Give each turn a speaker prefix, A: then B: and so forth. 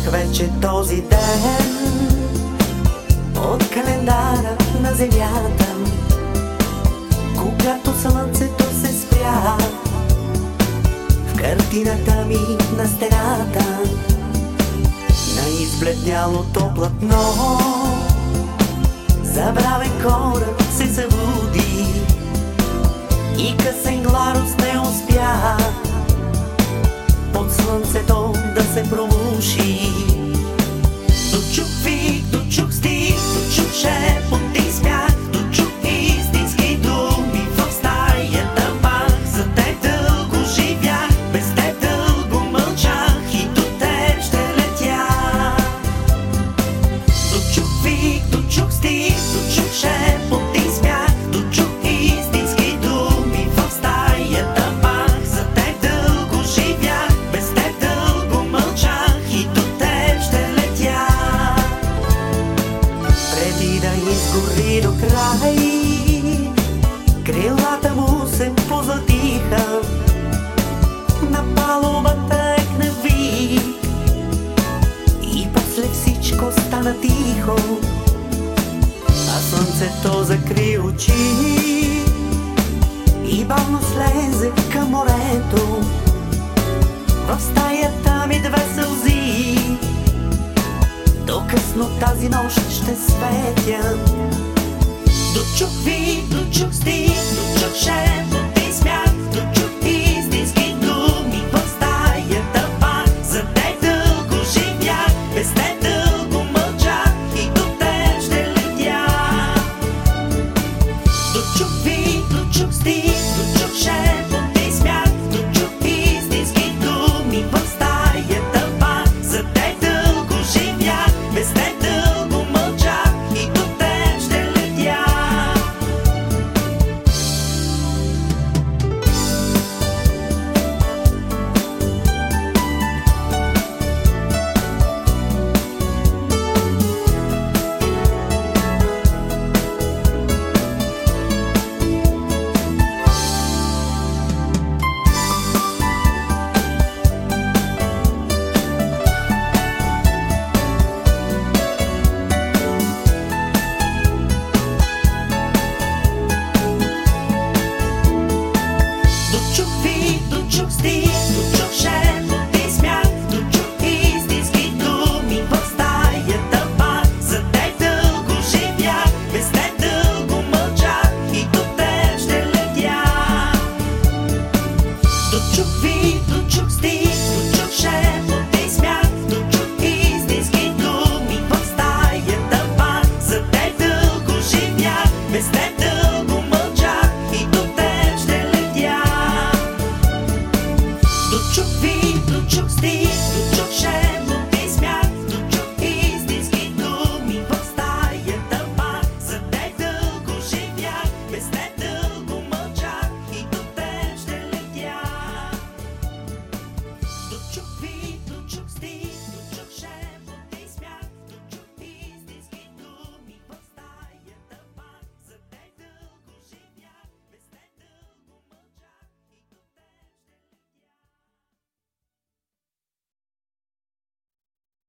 A: вече този ден. От календара на земята Когато слънцето се спря В картината ми на стената На избледнялото платно Забравен кораб се събуди край Крилата му се позлатиха На палубата екна вик и после всичко стана тихо А слънцето закри очи. И бавно слезе към морето. В стаята ми две сълзи. До късно тази нощ ще светя Дочух ви, дочух стих, дочух шепот Дочух ви, дочух стих, дочух шепот и смях Дочух истински думи в стаята пак За теб дълго живях, без теб дълго мълчах И до теб ще летя. Ви,